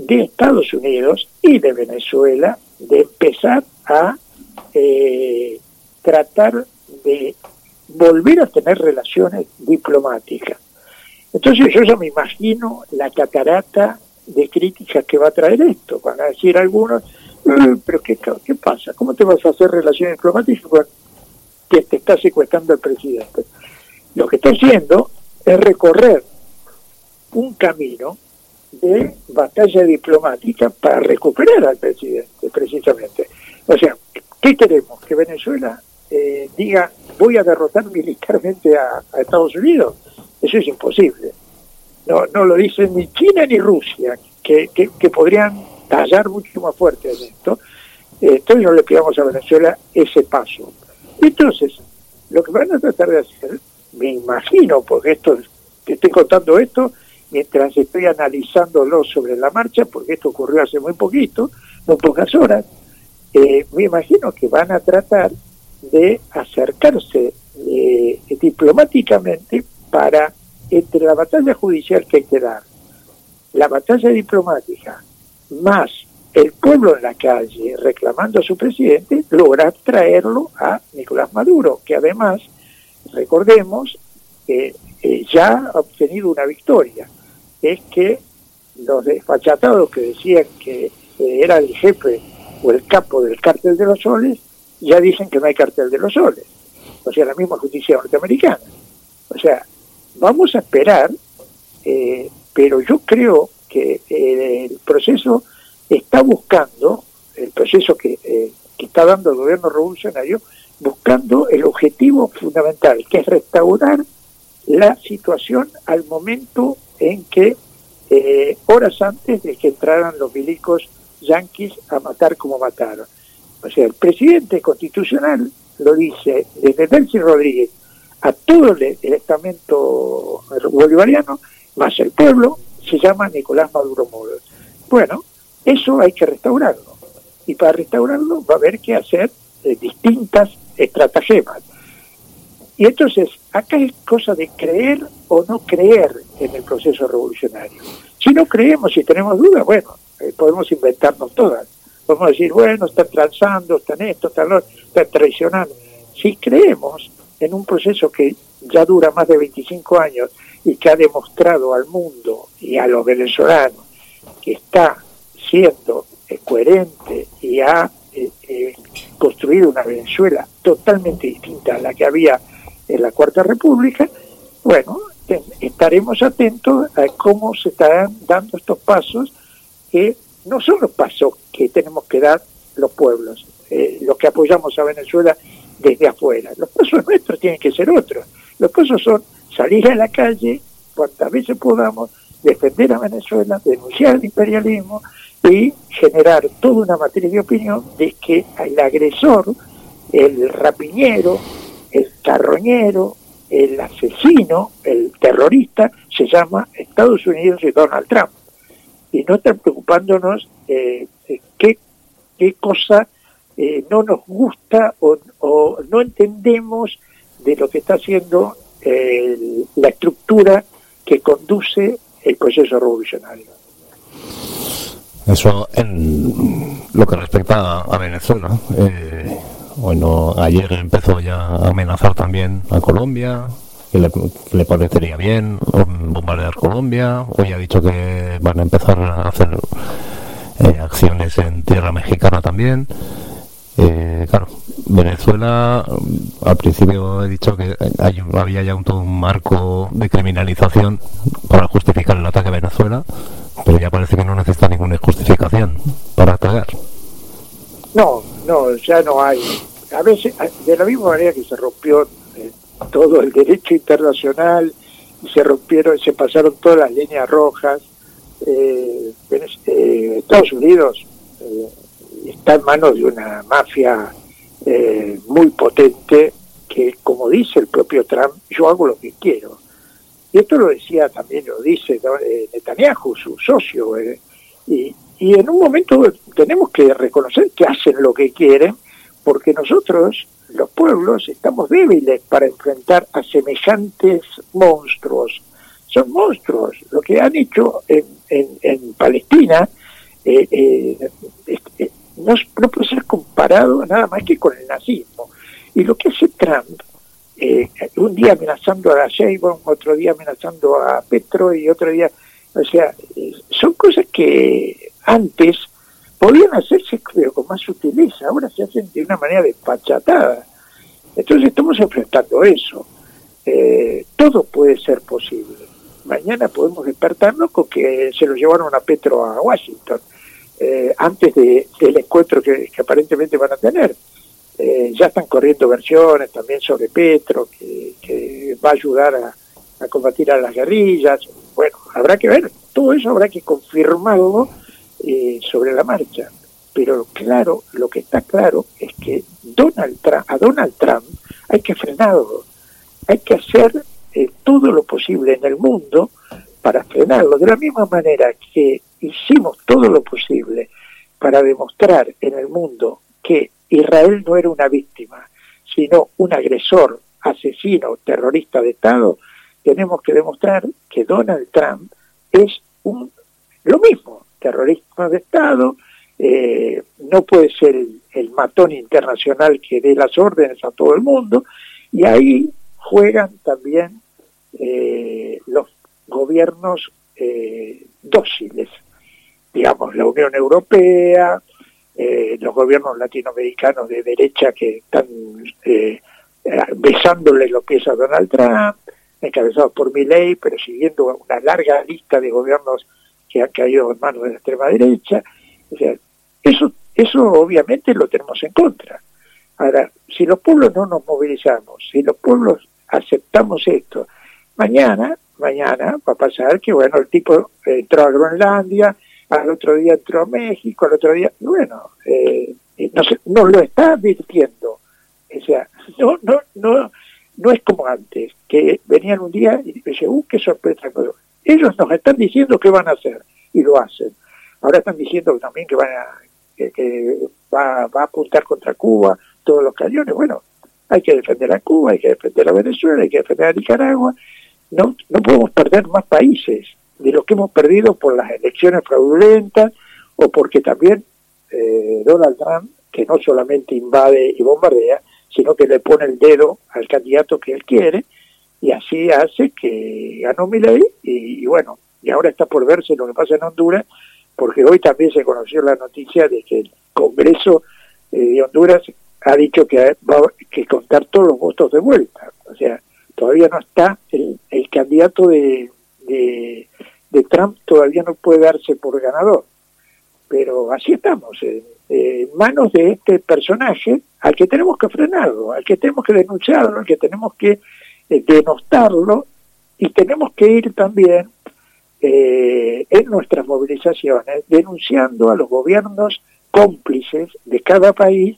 [SPEAKER 11] de Estados Unidos y de Venezuela de empezar a eh, tratar de volver a tener relaciones diplomáticas. Entonces yo ya me imagino la catarata de críticas que va a traer esto. Van a decir algunos, "Eh, pero qué, ¿qué pasa? ¿Cómo te vas a hacer relaciones diplomáticas que te está secuestrando el presidente? Lo que está haciendo es recorrer un camino de batalla diplomática para recuperar al presidente, precisamente. O sea, ¿qué queremos? ¿Que Venezuela eh, diga voy a derrotar militarmente a, Estados Unidos? Eso es imposible. No, no lo dicen ni China ni Rusia, que, que, que podrían tallar mucho más fuerte en esto. Entonces no le pidamos a Venezuela ese paso. Entonces, lo que van a tratar de hacer, me imagino, porque esto te estoy contando esto mientras estoy analizándolo sobre la marcha, porque esto ocurrió hace muy poquito, muy pocas horas, eh, me imagino que van a tratar de acercarse eh, diplomáticamente para, entre la batalla judicial que hay que dar, la batalla diplomática, más el pueblo en la calle reclamando a su presidente, lograr traerlo a Nicolás Maduro, que además, recordemos, eh, eh, ya ha obtenido una victoria, es que los desfachatados que decían que eh, era el jefe o el capo del cártel de los soles, ya dicen que no hay cartel de los soles, o sea, la misma justicia norteamericana. O sea, vamos a esperar, eh, pero yo creo que eh, el proceso está buscando, el proceso que, eh, que está dando el gobierno revolucionario, buscando el objetivo fundamental, que es restaurar la situación al momento en que, eh, horas antes de que entraran los milicos yanquis a matar como mataron. O sea, el presidente constitucional lo dice desde Delcy Rodríguez a todo el, estamento bolivariano, más el pueblo, se llama Nicolás Maduro Moro. Bueno, eso hay que restaurarlo. Y para restaurarlo va a haber que hacer eh, distintas estratagemas. Y entonces, acá es cosa de creer o no creer en el proceso revolucionario. Si no creemos y tenemos dudas, bueno, eh, podemos inventarnos todas. Podemos decir, bueno, están transando, están esto, están lo están traicionando. Si creemos en un proceso que ya dura más de 25 años y que ha demostrado al mundo y a los venezolanos que está siendo eh, coherente y ha eh, eh, construido una Venezuela totalmente distinta a la que había en la Cuarta República, bueno, estaremos atentos a cómo se estarán dando estos pasos que no son los pasos que tenemos que dar los pueblos, eh, los que apoyamos a Venezuela desde afuera. Los pasos nuestros tienen que ser otros. Los pasos son salir a la calle cuantas veces podamos, defender a Venezuela, denunciar el imperialismo y generar toda una materia de opinión de que el agresor, el rapiñero, el carroñero, el asesino, el terrorista, se llama Estados Unidos y Donald Trump. Y no están preocupándonos eh, eh, qué, qué cosa eh, no nos gusta o, o no entendemos de lo que está haciendo eh, la estructura que conduce el proceso revolucionario.
[SPEAKER 1] Eso en lo que respecta a Venezuela. Eh, bueno, ayer empezó ya a amenazar también a Colombia, que le, le parecería bien bombardear Colombia. Hoy ha dicho que van a empezar a hacer eh, acciones en tierra mexicana también. Eh, claro, Venezuela, al principio he dicho que había ya un, todo un marco de criminalización para justificar el ataque a Venezuela, pero ya parece que no necesita ninguna justificación para atacar.
[SPEAKER 11] No, no, ya no hay. A veces, de la misma manera que se rompió eh, todo el derecho internacional y se rompieron, se pasaron todas las líneas rojas, eh, eh, Estados Unidos está en manos de una mafia muy potente que, como dice el propio Trump, yo hago lo que quiero. Y esto lo decía también, lo dice Netanyahu, su socio. eh, y, y en un momento tenemos que reconocer que hacen lo que quieren, porque nosotros, los pueblos, estamos débiles para enfrentar a semejantes monstruos. Son monstruos. Lo que han hecho en, en, en Palestina eh, eh, no, no puede ser comparado nada más que con el nazismo. Y lo que hace Trump, eh, un día amenazando a Sheinbaum, otro día amenazando a Petro y otro día, o sea, eh, son cosas que antes podían hacerse pero con más sutileza, ahora se hacen de una manera despachatada. Entonces estamos enfrentando eso. Eh, todo puede ser posible. Mañana podemos despertarnos con que se lo llevaron a Petro a Washington eh, antes de- del encuentro que, que aparentemente van a tener. Eh, ya están corriendo versiones también sobre Petro, que, que va a ayudar a, a combatir a las guerrillas. Bueno, habrá que ver, todo eso habrá que confirmarlo eh, sobre la marcha. Pero claro, lo que está claro es que Donald Trump, a Donald Trump hay que frenarlo, hay que hacer eh, todo lo posible en el mundo para frenarlo. De la misma manera que hicimos todo lo posible para demostrar en el mundo que Israel no era una víctima, sino un agresor, asesino, terrorista de Estado, tenemos que demostrar que Donald Trump es un lo mismo, terrorista de Estado, eh, no puede ser el, matón internacional que dé las órdenes a todo el mundo, y ahí juegan también eh, los gobiernos eh, dóciles, digamos, la Unión Europea, los gobiernos latinoamericanos de derecha que están besándole los pies a Donald Trump, encabezados por Milei, pero siguiendo una larga lista de gobiernos que han caído en manos de la extrema derecha. O sea, eso, eso obviamente lo tenemos en contra. Ahora, si los pueblos no nos movilizamos, si los pueblos aceptamos esto, mañana, mañana va a pasar que, bueno, el tipo entró a Groenlandia, al otro día entró a México, al otro día, bueno, eh, nos lo está advirtiendo. O sea, no, no, no, no es como antes, que venían un día y decían, uh, qué sorpresa. Ellos nos están diciendo qué van a hacer y lo hacen. Ahora están diciendo también que van a, que, que va, va a apuntar contra Cuba todos los cañones. Bueno, hay que defender a Cuba, hay que defender a Venezuela, hay que defender a Nicaragua. No, no podemos perder más países de los que hemos perdido por las elecciones fraudulentas o porque también eh, Donald Trump, que no solamente invade y bombardea, sino que le pone el dedo al candidato que él quiere y así hace que ganó Milei y, y bueno, y ahora está por verse lo que pasa en Honduras, porque hoy también se conoció la noticia de que el Congreso eh, de Honduras ha dicho que va a que contar todos los votos de vuelta. O sea, todavía no está el, el candidato de, de, Trump, todavía no puede darse por ganador. Pero así estamos, en, en manos de este personaje al que tenemos que frenarlo, al que tenemos que denunciarlo, al que tenemos que denostarlo y tenemos que ir también eh, en nuestras movilizaciones denunciando a los gobiernos cómplices de cada país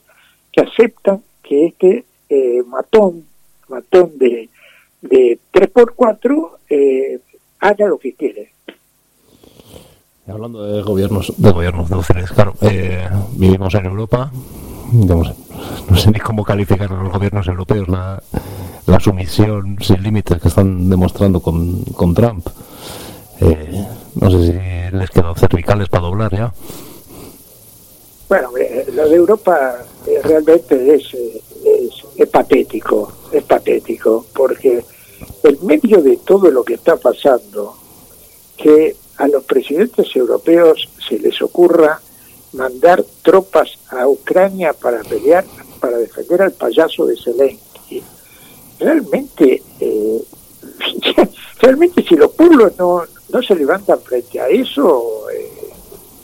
[SPEAKER 11] que aceptan que este eh, matón, matón de, de 3x4 eh, haga lo que quiere.
[SPEAKER 1] Hablando de gobiernos, de gobiernos de opciones, claro, eh, vivimos en Europa, no sé ni cómo calificar a los gobiernos europeos la, la sumisión sin límites que están demostrando con, con Trump. Eh, no sé si les quedan cervicales para doblar ya.
[SPEAKER 11] Bueno, lo de Europa eh, realmente es, eh, es, es patético, es patético, porque en medio de todo lo que está pasando, que a los presidentes europeos se les ocurra mandar tropas a Ucrania para pelear, para defender al payaso de Zelensky, realmente, eh, realmente si los pueblos no, no se levantan frente a eso, eh,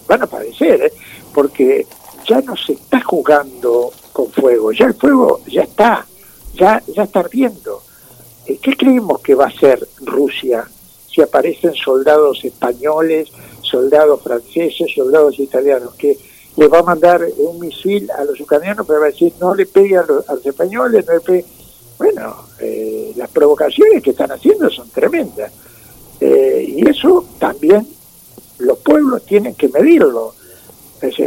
[SPEAKER 11] van a padecer, ¿eh? porque ya no se está jugando con fuego, ya el fuego ya está, ya, ya está ardiendo. Eh, ¿Qué creemos que va a hacer Rusia si aparecen soldados españoles, soldados franceses, soldados italianos? Que le va a mandar un misil a los ucranianos, pero va a decir no le pegue a los, a los españoles, no le pegue. Bueno, eh, las provocaciones que están haciendo son tremendas. Eh, y eso también los pueblos tienen que medirlo.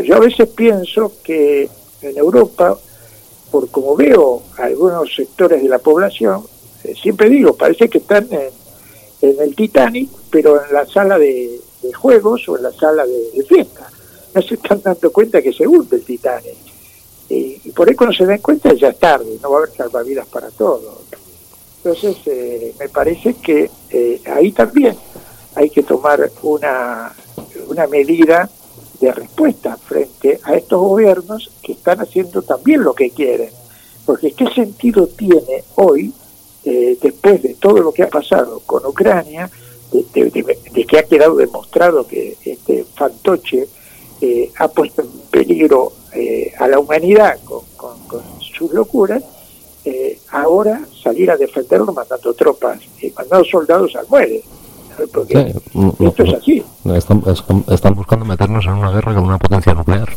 [SPEAKER 11] Yo a veces pienso que en Europa, por como veo algunos sectores de la población, eh, siempre digo, parece que están en, el Titanic, pero en la sala de, de juegos o en la sala de, de fiesta. No se están dando cuenta que se hunde el Titanic. Y, por ahí cuando se den cuenta ya es tarde, no va a haber salvavidas para todos. Entonces, eh, me parece que eh, ahí también hay que tomar una, una medida de respuesta frente a estos gobiernos que están haciendo también lo que quieren. Porque ¿qué sentido tiene hoy, eh, después de todo lo que ha pasado con Ucrania, de- de que ha quedado demostrado que este fantoche eh, ha puesto en peligro eh, a la humanidad con, con- con sus locuras, eh, ahora salir a defenderlo mandando tropas y mandando soldados al muere. Porque
[SPEAKER 1] Sí,
[SPEAKER 11] esto es así.
[SPEAKER 1] Están, es- están buscando meternos en una guerra con una potencia nuclear.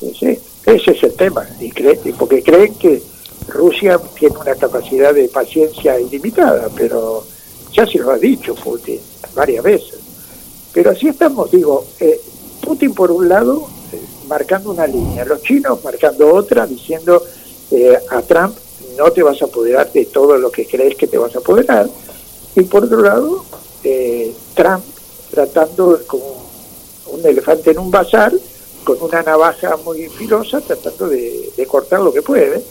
[SPEAKER 11] Sí, ese es el tema. Y creen, porque creen que Rusia tiene una capacidad de paciencia ilimitada, pero ya se lo ha dicho Putin varias veces. Pero así estamos, digo, eh, Putin por un lado marcando una línea, los chinos marcando otra, diciendo eh, a Trump no te vas a apoderar de todo lo que crees que te vas a apoderar. Y por otro lado, eh, Trump tratando como un elefante en un bazar, con una navaja muy filosa, tratando de, cortar lo que puede.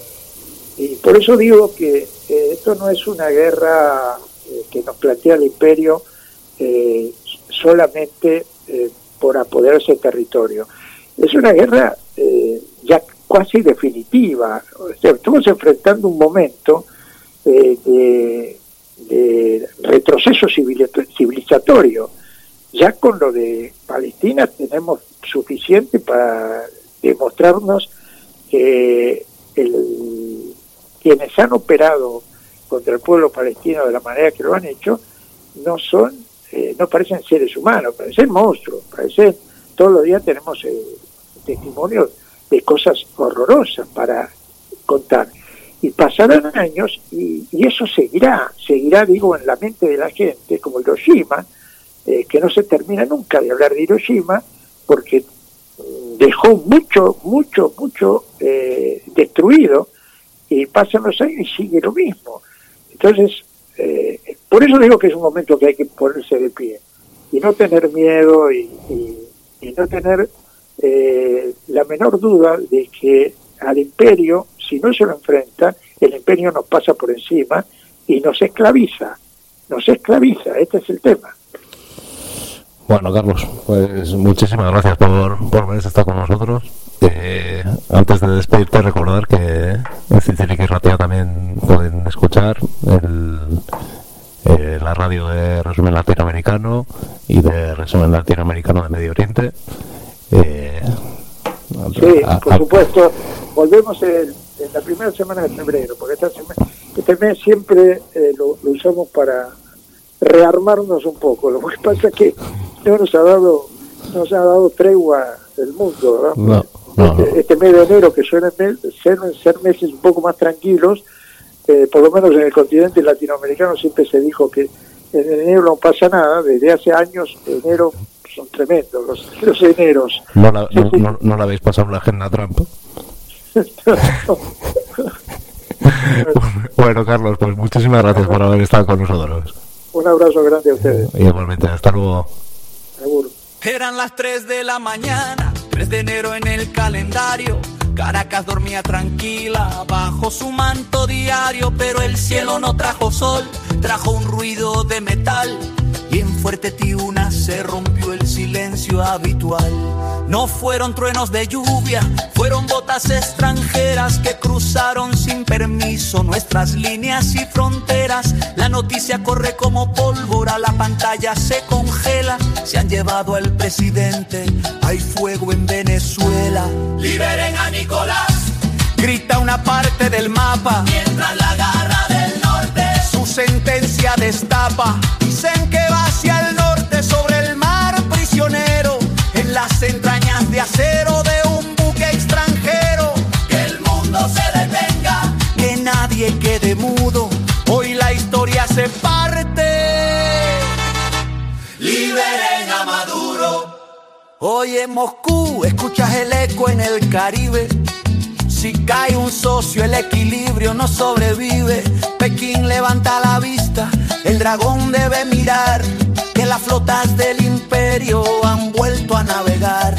[SPEAKER 11] Y por eso digo que eh, esto no es una guerra eh, que nos plantea el imperio eh, solamente por apoderarse territorio. Es una guerra eh, ya casi definitiva. O estamos enfrentando un momento eh, de, de retroceso civil- civilizatorio. Ya con lo de Palestina tenemos suficiente para demostrarnos que el- quienes han operado contra el pueblo palestino de la manera que lo han hecho no son, eh, no parecen seres humanos, parecen monstruos, parecen, todos los días tenemos eh, testimonios de cosas horrorosas para contar. Y pasarán años y, eso seguirá, seguirá, digo, en la mente de la gente, como Hiroshima, eh, que no se termina nunca de hablar de Hiroshima, porque mm, dejó mucho, mucho, mucho eh, destruido, y pasan los años y sigue lo mismo. Entonces, eh, por eso digo que es un momento que hay que ponerse de pie, y no tener miedo y no tener eh, la menor duda de que al imperio, si no se lo enfrenta, el imperio nos pasa por encima y nos esclaviza, nos esclaviza, este es el tema.
[SPEAKER 1] Bueno, Carlos, pues muchísimas gracias por, por haber estado con nosotros. Eh, antes de despedirte, recordar que en Cicilic Ratea también pueden escuchar el, eh, la radio de resumen latinoamericano y de resumen latinoamericano de Medio Oriente. Eh,
[SPEAKER 11] Sí,
[SPEAKER 1] a-
[SPEAKER 11] por
[SPEAKER 1] a-
[SPEAKER 11] supuesto, volvemos en, en la primera semana de febrero, porque esta este mes siempre eh, lo, lo usamos para rearmarnos un poco. Lo que pasa es que no nos ha dado, nos ha dado tregua el mundo. ¿verdad?
[SPEAKER 1] no, no, no.
[SPEAKER 11] Este, este mes de enero, que suelen ser, ser meses un poco más tranquilos, eh, por lo menos en el continente latinoamericano siempre se dijo que en enero no pasa nada, desde hace años enero son tremendos los, los eneros.
[SPEAKER 1] no, la, no, no- no le habéis pasado la agenda Trump. bueno, Carlos, pues muchísimas gracias por haber estado con nosotros.
[SPEAKER 11] Un abrazo grande a ustedes.
[SPEAKER 1] Y igualmente, hasta luego.
[SPEAKER 11] Seguro.
[SPEAKER 12] Eran las 3 de la mañana, 3 de enero en el calendario. Caracas dormía tranquila bajo su manto diario, pero el cielo no trajo sol, trajo un ruido de metal. Y en Fuerte Tiuna se rompió el silencio habitual. No fueron truenos de lluvia, fueron botas extranjeras que cruzaron sin permiso nuestras líneas y fronteras. La noticia corre como pólvora, la pantalla se congela. Se han llevado al presidente, hay fuego en Venezuela. Liberen a Nicolás, grita una parte del mapa. Mientras la garra sentencia destapa. Dicen que va hacia el norte sobre el mar prisionero. En las entrañas de acero de un buque extranjero. Que el mundo se detenga, que nadie quede mudo. Hoy la historia se parte. Liberen a Maduro. Hoy en Moscú escuchas el eco en el Caribe. Si cae un socio, el equilibrio no sobrevive. Pekín levanta la vista, el dragón debe mirar que las flotas del imperio han vuelto a navegar.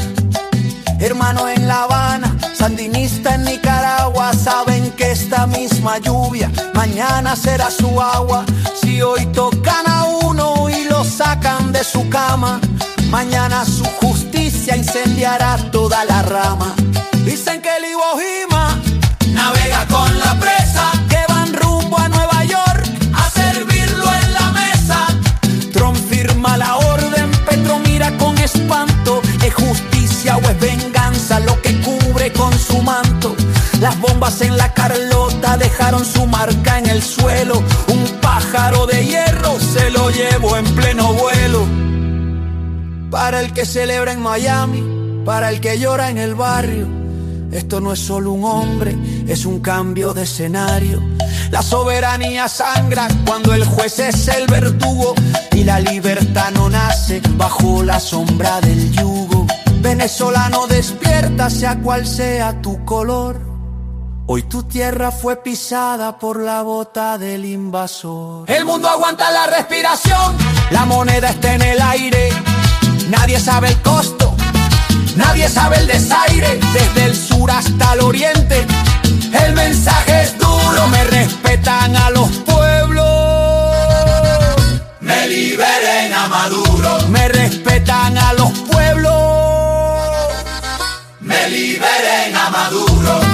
[SPEAKER 12] Hermano en La Habana, sandinista en Nicaragua, saben que esta misma lluvia mañana será su agua. Si hoy tocan a uno y lo sacan de su cama, mañana su justicia incendiará toda la rama. Dicen que el Iwo Jima navega con la presa que van rumbo a Nueva York a servirlo en la mesa. Trump firma la orden, Petro mira con espanto. ¿Es justicia o es venganza lo que cubre con su manto? Las bombas en la Carlota dejaron su marca en el suelo. Un pájaro de hierro se lo llevó en pleno vuelo. Para el que celebra en Miami, para el que llora en el barrio. Esto no es solo un hombre, es un cambio de escenario. La soberanía sangra cuando el juez es el verdugo y la libertad no nace bajo la sombra del yugo. Venezolano despierta, sea cual sea tu color. Hoy tu tierra fue pisada por la bota del invasor. El mundo aguanta la respiración, la moneda está en el aire. Nadie sabe el costo, nadie sabe el desaire. Desde el sur hasta el oriente, el mensaje es duro. Me respetan a los pueblos. Me liberen a Maduro. Me respetan a los pueblos. Me liberen a Maduro.